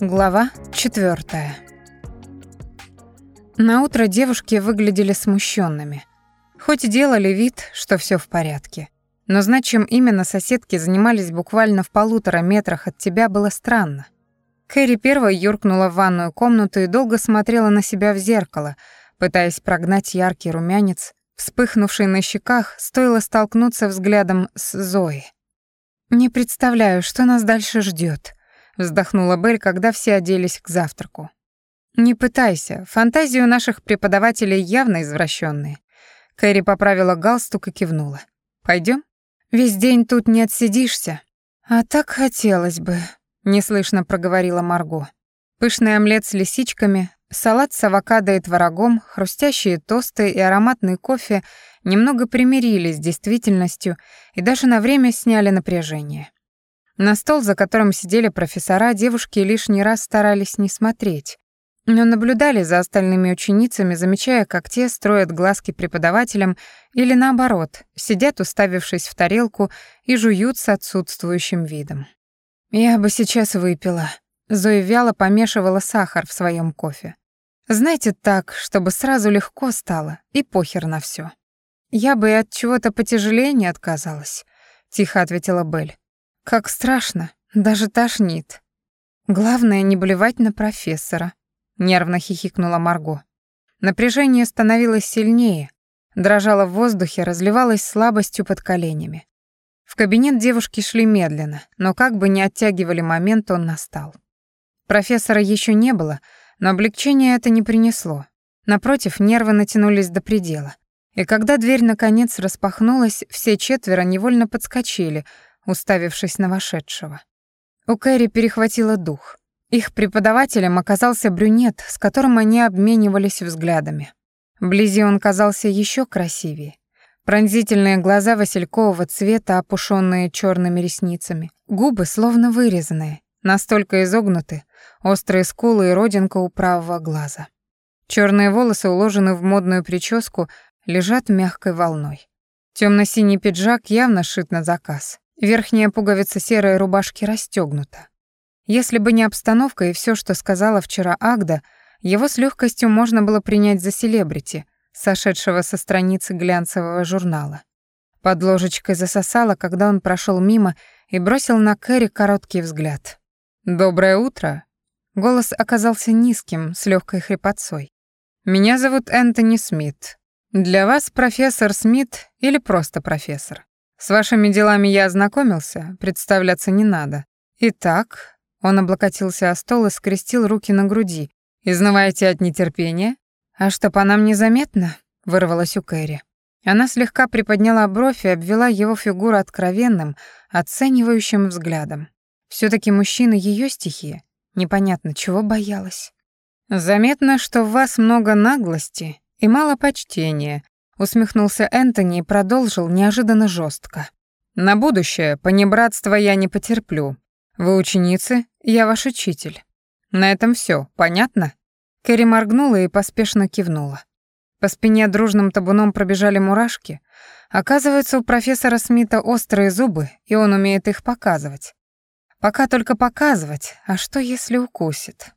Глава четвертая. На утро девушки выглядели смущенными, хоть делали вид, что все в порядке. Но знать, чем именно соседки занимались буквально в полутора метрах от тебя, было странно. Кэрри первой юркнула в ванную комнату и долго смотрела на себя в зеркало, пытаясь прогнать яркий румянец, вспыхнувший на щеках, стоило столкнуться взглядом с Зоей. «Не представляю, что нас дальше ждет, вздохнула Белль, когда все оделись к завтраку. Не пытайся, фантазии у наших преподавателей явно извращенные. Кэрри поправила галстук и кивнула. Пойдем? Весь день тут не отсидишься. А так хотелось бы, неслышно проговорила Марго. Пышный омлет с лисичками, салат с авокадо и творогом, хрустящие тосты и ароматный кофе немного примирились с действительностью и даже на время сняли напряжение. На стол, за которым сидели профессора, девушки лишний раз старались не смотреть, но наблюдали за остальными ученицами, замечая, как те строят глазки преподавателям или наоборот, сидят, уставившись в тарелку и жуют с отсутствующим видом. «Я бы сейчас выпила», — Зоя вяло помешивала сахар в своем кофе. «Знаете, так, чтобы сразу легко стало, и похер на все. «Я бы и от чего-то потяжелее не отказалась», — тихо ответила Белль. Как страшно, даже тошнит. Главное не блевать на профессора, нервно хихикнула Марго. Напряжение становилось сильнее, дрожало в воздухе, разливалось слабостью под коленями. В кабинет девушки шли медленно, но как бы не оттягивали момент, он настал. Профессора еще не было, но облегчение это не принесло. Напротив, нервы натянулись до предела. И когда дверь наконец распахнулась, все четверо невольно подскочили, уставившись на вошедшего. У Кэрри перехватило дух. Их преподавателем оказался брюнет, с которым они обменивались взглядами. Вблизи он казался еще красивее. Пронзительные глаза василькового цвета, опушенные черными ресницами, губы словно вырезанные, настолько изогнуты, острые скулы и родинка у правого глаза. Черные волосы уложены в модную прическу, лежат мягкой волной. Темно-синий пиджак явно шит на заказ. Верхняя пуговица серой рубашки расстегнута. Если бы не обстановка и все, что сказала вчера Агда, его с легкостью можно было принять за селебрити, сошедшего со страницы глянцевого журнала. Под ложечкой засосала, когда он прошел мимо и бросил на Кэрри короткий взгляд. «Доброе утро!» Голос оказался низким, с легкой хрипотцой. «Меня зовут Энтони Смит. Для вас профессор Смит или просто профессор?» С вашими делами я ознакомился, представляться не надо. Итак, он облокотился о стол и скрестил руки на груди. Изнываете от нетерпения? А что по нам незаметно? вырвалось у Кэрри. Она слегка приподняла бровь и обвела его фигуру откровенным, оценивающим взглядом. все таки мужчина ее стихия. Непонятно, чего боялась. Заметно, что в вас много наглости и мало почтения, Усмехнулся Энтони и продолжил неожиданно жестко. «На будущее понебратства я не потерплю. Вы ученицы, я ваш учитель. На этом все, понятно?» Кэрри моргнула и поспешно кивнула. По спине дружным табуном пробежали мурашки. Оказывается, у профессора Смита острые зубы, и он умеет их показывать. Пока только показывать, а что если укусит?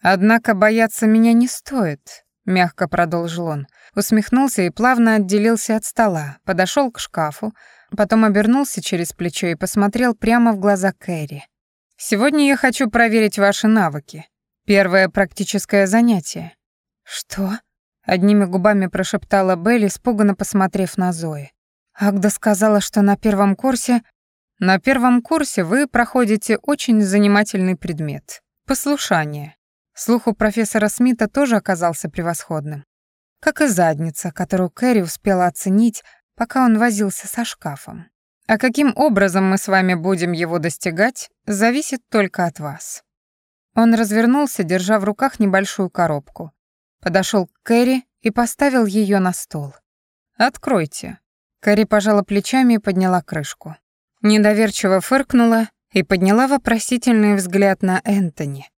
Однако бояться меня не стоит, мягко продолжил он усмехнулся и плавно отделился от стола, подошел к шкафу, потом обернулся через плечо и посмотрел прямо в глаза Кэрри. «Сегодня я хочу проверить ваши навыки. Первое практическое занятие». «Что?» — одними губами прошептала Белли, испуганно посмотрев на Зои. Агда сказала, что на первом курсе... На первом курсе вы проходите очень занимательный предмет — послушание. Слух у профессора Смита тоже оказался превосходным как и задница, которую Кэрри успела оценить, пока он возился со шкафом. А каким образом мы с вами будем его достигать, зависит только от вас. Он развернулся, держа в руках небольшую коробку. Подошел к Кэрри и поставил ее на стол. «Откройте». Кэрри пожала плечами и подняла крышку. Недоверчиво фыркнула и подняла вопросительный взгляд на Энтони.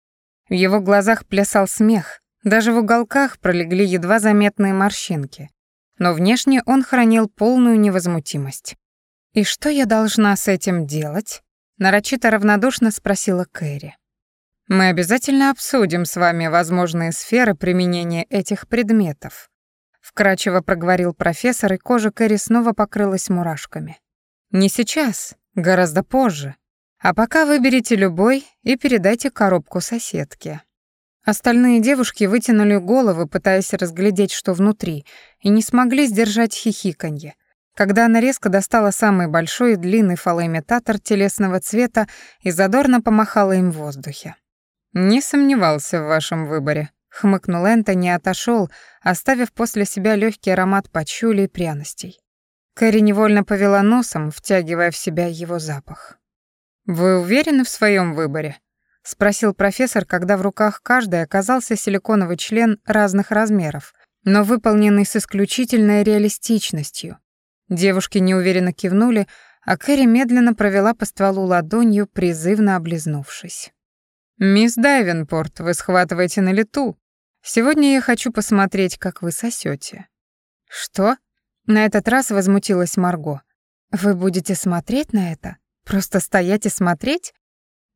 В его глазах плясал смех, даже в уголках пролегли едва заметные морщинки. Но внешне он хранил полную невозмутимость. «И что я должна с этим делать?» — нарочито равнодушно спросила Кэрри. Мы обязательно обсудим с вами возможные сферы применения этих предметов. Вкратчиво проговорил профессор, и кожа Кэрри снова покрылась мурашками. Не сейчас, гораздо позже. А пока выберите любой и передайте коробку соседке. Остальные девушки вытянули головы, пытаясь разглядеть, что внутри, и не смогли сдержать хихиканье, когда она резко достала самый большой и длинный фалоимитатор телесного цвета и задорно помахала им в воздухе. «Не сомневался в вашем выборе», — хмыкнул Энтони и отошел, оставив после себя легкий аромат пачули и пряностей. Кэрри невольно повела носом, втягивая в себя его запах. «Вы уверены в своем выборе?» — спросил профессор, когда в руках каждой оказался силиконовый член разных размеров, но выполненный с исключительной реалистичностью. Девушки неуверенно кивнули, а Кэрри медленно провела по стволу ладонью, призывно облизнувшись. «Мисс Дайвенпорт, вы схватываете на лету. Сегодня я хочу посмотреть, как вы сосете. «Что?» На этот раз возмутилась Марго. «Вы будете смотреть на это? Просто стоять и смотреть?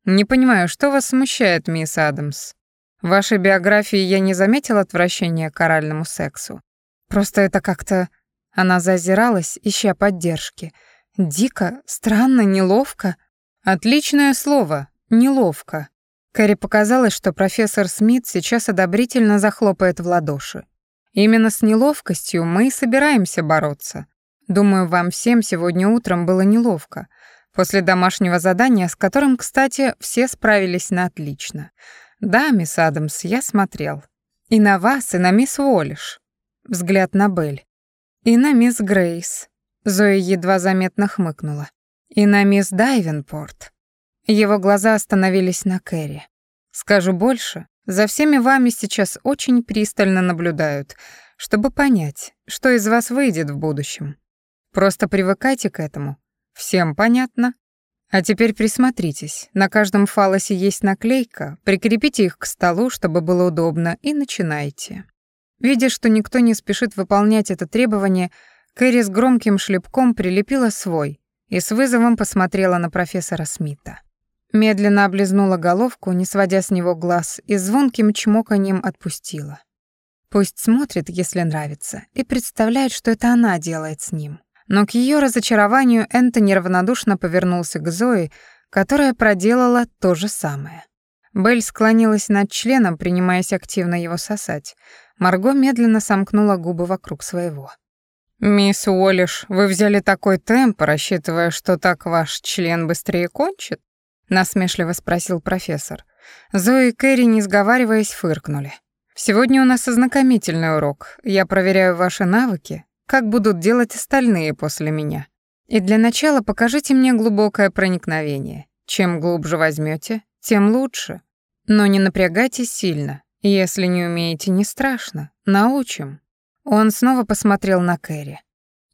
Не понимаю, что вас смущает, мисс Адамс? В вашей биографии я не заметила отвращения к оральному сексу. Просто это как-то... Она зазиралась, ища поддержки. Дико, странно, неловко. Отличное слово, неловко. Кэрри показалось, что профессор Смит сейчас одобрительно захлопает в ладоши. Именно с неловкостью мы и собираемся бороться. Думаю, вам всем сегодня утром было неловко — После домашнего задания, с которым, кстати, все справились на отлично. Да, мисс Адамс, я смотрел. И на вас, и на мисс Уоллиш. Взгляд на Белль. И на мисс Грейс. Зоя едва заметно хмыкнула. И на мисс Дайвенпорт. Его глаза остановились на Кэрри. Скажу больше, за всеми вами сейчас очень пристально наблюдают, чтобы понять, что из вас выйдет в будущем. Просто привыкайте к этому Всем понятно? А теперь присмотритесь. На каждом фалосе есть наклейка. Прикрепите их к столу, чтобы было удобно, и начинайте. Видя, что никто не спешит выполнять это требование, Кэрри с громким шлепком прилепила свой и с вызовом посмотрела на профессора Смита. Медленно облизнула головку, не сводя с него глаз, и звонким чмоканьем отпустила. Пусть смотрит, если нравится, и представляет, что это она делает с ним. Но к ее разочарованию Энтони равнодушно повернулся к Зои, которая проделала то же самое. Белль склонилась над членом, принимаясь активно его сосать. Марго медленно сомкнула губы вокруг своего. «Мисс Уоллиш, вы взяли такой темп, рассчитывая, что так ваш член быстрее кончит?» — насмешливо спросил профессор. Зои и Кэрри, не сговариваясь, фыркнули. «Сегодня у нас ознакомительный урок. Я проверяю ваши навыки, как будут делать остальные после меня. И для начала покажите мне глубокое проникновение. Чем глубже возьмете, тем лучше. Но не напрягайтесь сильно. Если не умеете, не страшно. Научим. Он снова посмотрел на Кэрри.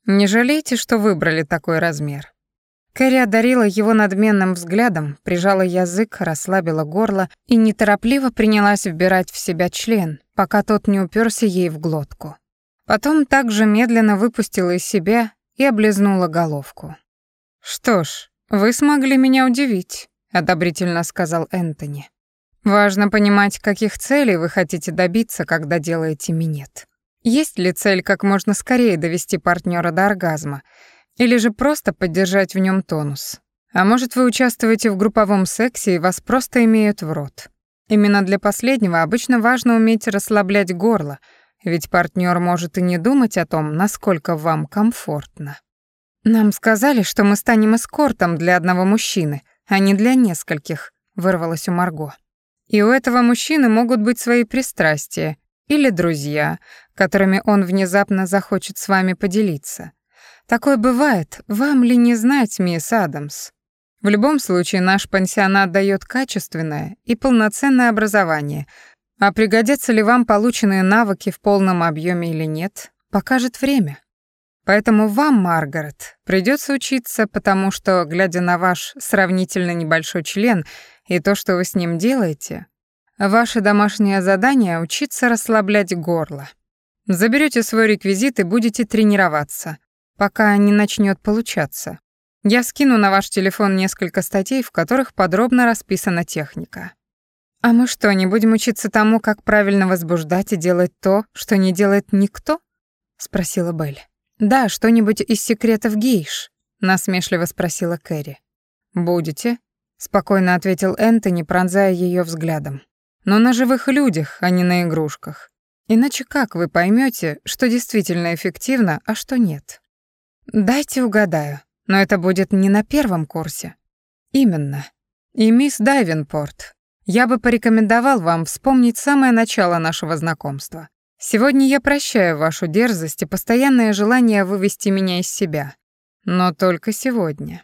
Не жалейте, что выбрали такой размер. Кэрри одарила его надменным взглядом, прижала язык, расслабила горло и неторопливо принялась вбирать в себя член, пока тот не уперся ей в глотку. Потом также медленно выпустила из себя и облизнула головку. «Что ж, вы смогли меня удивить», — одобрительно сказал Энтони. «Важно понимать, каких целей вы хотите добиться, когда делаете минет. Есть ли цель как можно скорее довести партнера до оргазма, или же просто поддержать в нем тонус? А может, вы участвуете в групповом сексе и вас просто имеют в рот? Именно для последнего обычно важно уметь расслаблять горло — ведь партнер может и не думать о том, насколько вам комфортно. Нам сказали, что мы станем эскортом для одного мужчины, а не для нескольких, вырвалось у Марго. И у этого мужчины могут быть свои пристрастия или друзья, которыми он внезапно захочет с вами поделиться. Такое бывает, вам ли не знать, мисс Адамс? В любом случае наш пансионат дает качественное и полноценное образование, а пригодятся ли вам полученные навыки в полном объеме или нет, покажет время. Поэтому вам, Маргарет, придется учиться, потому что, глядя на ваш сравнительно небольшой член и то, что вы с ним делаете, ваше домашнее задание — учиться расслаблять горло. Заберете свой реквизит и будете тренироваться, пока не начнет получаться. Я скину на ваш телефон несколько статей, в которых подробно расписана техника. «А мы что, не будем учиться тому, как правильно возбуждать и делать то, что не делает никто?» — спросила Белль. «Да, что-нибудь из секретов гейш», — насмешливо спросила Кэрри. «Будете?» — спокойно ответил Энтони, пронзая ее взглядом. «Но на живых людях, а не на игрушках. Иначе как вы поймете, что действительно эффективно, а что нет?» «Дайте угадаю, но это будет не на первом курсе». «Именно. И мисс Дайвенпорт, я бы порекомендовал вам вспомнить самое начало нашего знакомства. Сегодня я прощаю вашу дерзость и постоянное желание вывести меня из себя. Но только сегодня.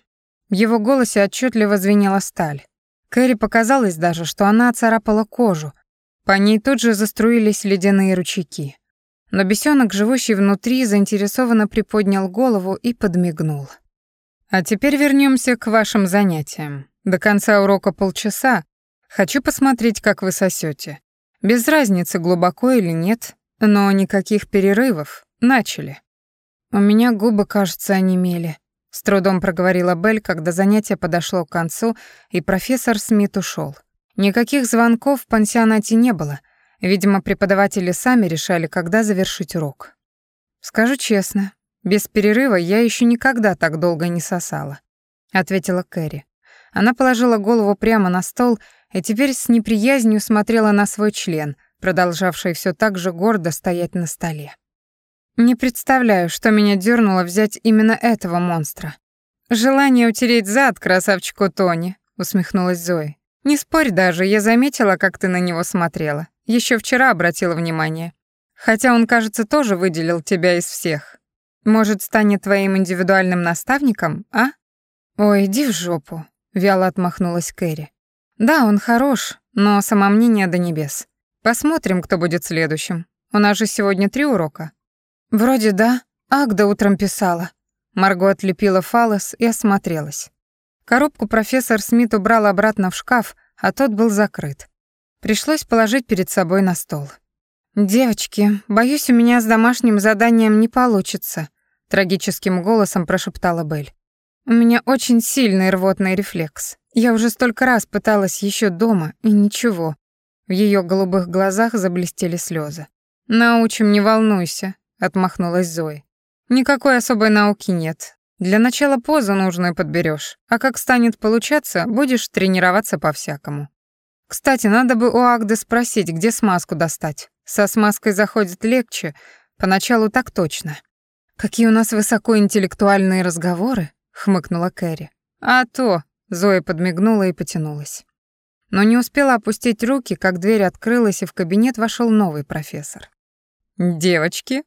В его голосе отчетливо звенела сталь. Кэрри показалось даже, что она царапала кожу. По ней тут же заструились ледяные ручейки. Но бесенок, живущий внутри, заинтересованно приподнял голову и подмигнул. «А теперь вернемся к вашим занятиям. До конца урока полчаса, Хочу посмотреть, как вы сосете. Без разницы, глубоко или нет, но никаких перерывов. Начали. У меня губы, кажется, онемели. С трудом проговорила Белль, когда занятие подошло к концу, и профессор Смит ушел. Никаких звонков в пансионате не было. Видимо, преподаватели сами решали, когда завершить урок. Скажу честно, без перерыва я еще никогда так долго не сосала, ответила Кэрри. Она положила голову прямо на стол и теперь с неприязнью смотрела на свой член, продолжавший все так же гордо стоять на столе. Не представляю, что меня дернуло взять именно этого монстра. Желание утереть зад красавчику Тони, усмехнулась Зои. Не спорь даже, я заметила, как ты на него смотрела. Еще вчера обратила внимание. Хотя он, кажется, тоже выделил тебя из всех. Может, станет твоим индивидуальным наставником, а? Ой, иди в жопу, вяло отмахнулась Кэрри. Да, он хорош, но самомнение до небес. Посмотрим, кто будет следующим. У нас же сегодня три урока. Вроде да. Агда утром писала. Марго отлепила фалос и осмотрелась. Коробку профессор Смит убрал обратно в шкаф, а тот был закрыт. Пришлось положить перед собой на стол. «Девочки, боюсь, у меня с домашним заданием не получится», — трагическим голосом прошептала Белль. «У меня очень сильный рвотный рефлекс. Я уже столько раз пыталась еще дома, и ничего. В ее голубых глазах заблестели слезы. «Научим, не волнуйся», — отмахнулась Зои. «Никакой особой науки нет. Для начала позу нужную подберешь, а как станет получаться, будешь тренироваться по-всякому. Кстати, надо бы у Агды спросить, где смазку достать. Со смазкой заходит легче, поначалу так точно. Какие у нас высокоинтеллектуальные разговоры, хмыкнула Кэрри. А то, Зоя подмигнула и потянулась. Но не успела опустить руки, как дверь открылась, и в кабинет вошел новый профессор. «Девочки!»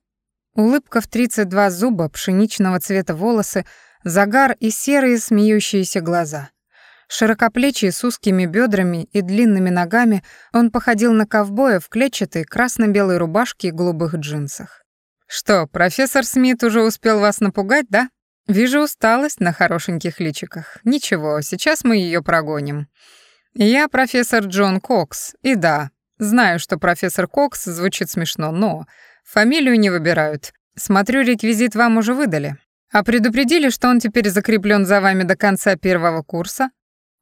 Улыбка в 32 зуба, пшеничного цвета волосы, загар и серые смеющиеся глаза. Широкоплечий с узкими бедрами и длинными ногами, он походил на ковбоя в клетчатой красно-белой рубашке и голубых джинсах. «Что, профессор Смит уже успел вас напугать, да?» Вижу усталость на хорошеньких личиках. Ничего, сейчас мы ее прогоним. Я профессор Джон Кокс, и да, знаю, что профессор Кокс звучит смешно, но фамилию не выбирают. Смотрю, реквизит вам уже выдали. А предупредили, что он теперь закреплен за вами до конца первого курса?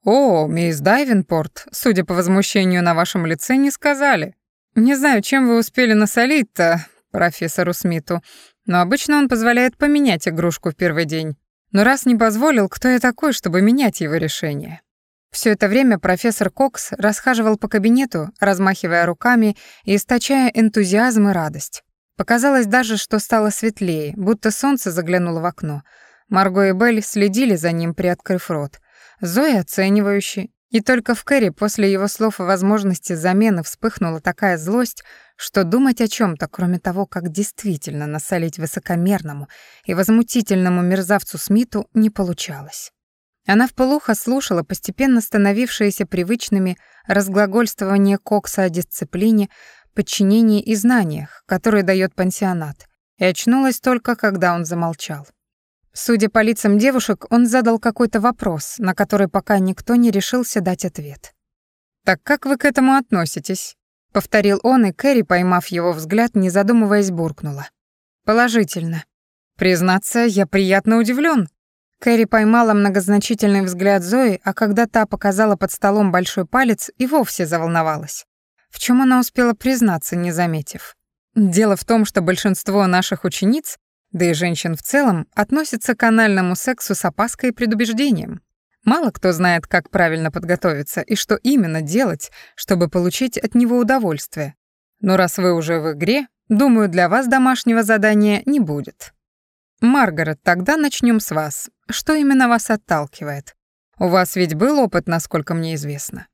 О, мисс Дайвенпорт, судя по возмущению на вашем лице, не сказали. Не знаю, чем вы успели насолить-то профессору Смиту, но обычно он позволяет поменять игрушку в первый день. Но раз не позволил, кто я такой, чтобы менять его решение? Все это время профессор Кокс расхаживал по кабинету, размахивая руками и источая энтузиазм и радость. Показалось даже, что стало светлее, будто солнце заглянуло в окно. Марго и Белль следили за ним, приоткрыв рот. Зоя оценивающе, и только в Кэрри после его слов о возможности замены вспыхнула такая злость, что думать о чем то кроме того, как действительно насолить высокомерному и возмутительному мерзавцу Смиту, не получалось. Она вполуха слушала постепенно становившиеся привычными разглагольствование Кокса о дисциплине, подчинении и знаниях, которые дает пансионат, и очнулась только, когда он замолчал. Судя по лицам девушек, он задал какой-то вопрос, на который пока никто не решился дать ответ. «Так как вы к этому относитесь?» Повторил он, и Кэрри, поймав его взгляд, не задумываясь, буркнула. «Положительно. Признаться, я приятно удивлен. Кэрри поймала многозначительный взгляд Зои, а когда та показала под столом большой палец, и вовсе заволновалась. В чем она успела признаться, не заметив? Дело в том, что большинство наших учениц, да и женщин в целом, относятся к анальному сексу с опаской и предубеждением. Мало кто знает, как правильно подготовиться и что именно делать, чтобы получить от него удовольствие. Но раз вы уже в игре, думаю, для вас домашнего задания не будет. Маргарет, тогда начнем с вас. Что именно вас отталкивает? У вас ведь был опыт, насколько мне известно.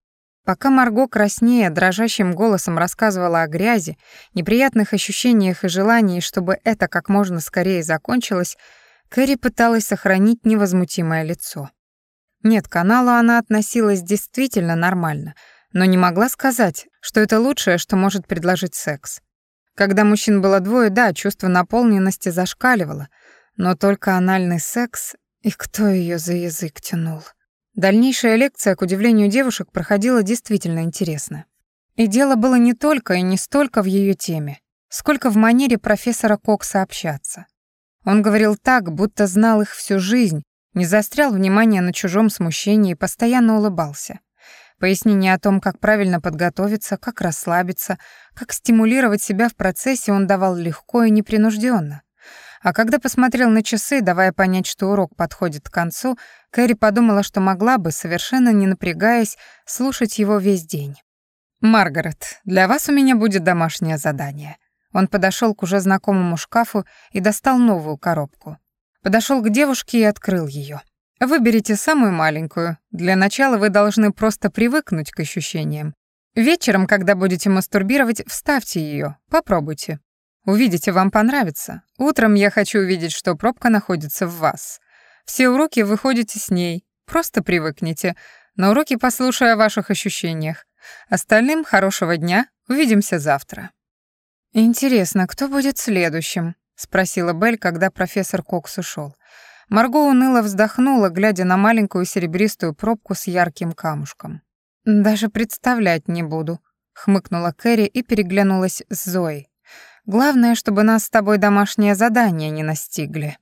Пока Марго краснея, дрожащим голосом рассказывала о грязи, неприятных ощущениях и желании, чтобы это как можно скорее закончилось, Кэрри пыталась сохранить невозмутимое лицо. Нет, к каналу она относилась действительно нормально, но не могла сказать, что это лучшее, что может предложить секс. Когда мужчин было двое, да, чувство наполненности зашкаливало, но только анальный секс, и кто ее за язык тянул. Дальнейшая лекция, к удивлению девушек, проходила действительно интересно. И дело было не только и не столько в ее теме, сколько в манере профессора Кокса общаться. Он говорил так, будто знал их всю жизнь, не заострял внимание на чужом смущении и постоянно улыбался. Пояснение о том, как правильно подготовиться, как расслабиться, как стимулировать себя в процессе он давал легко и непринужденно. А когда посмотрел на часы, давая понять, что урок подходит к концу, Кэрри подумала, что могла бы, совершенно не напрягаясь, слушать его весь день. «Маргарет, для вас у меня будет домашнее задание». Он подошел к уже знакомому шкафу и достал новую коробку. Подошел к девушке и открыл ее. Выберите самую маленькую. Для начала вы должны просто привыкнуть к ощущениям. Вечером, когда будете мастурбировать, вставьте ее, попробуйте. Увидите, вам понравится. Утром я хочу увидеть, что пробка находится в вас. Все уроки вы ходите с ней. Просто привыкните. На уроки послушаю о ваших ощущениях. Остальным хорошего дня. Увидимся завтра. Интересно, кто будет следующим? спросила Белль, когда профессор Кокс ушел. Марго уныло вздохнула, глядя на маленькую серебристую пробку с ярким камушком. Даже представлять не буду, хмыкнула Кэрри и переглянулась с Зоей. Главное, чтобы нас с тобой домашнее задание не настигли.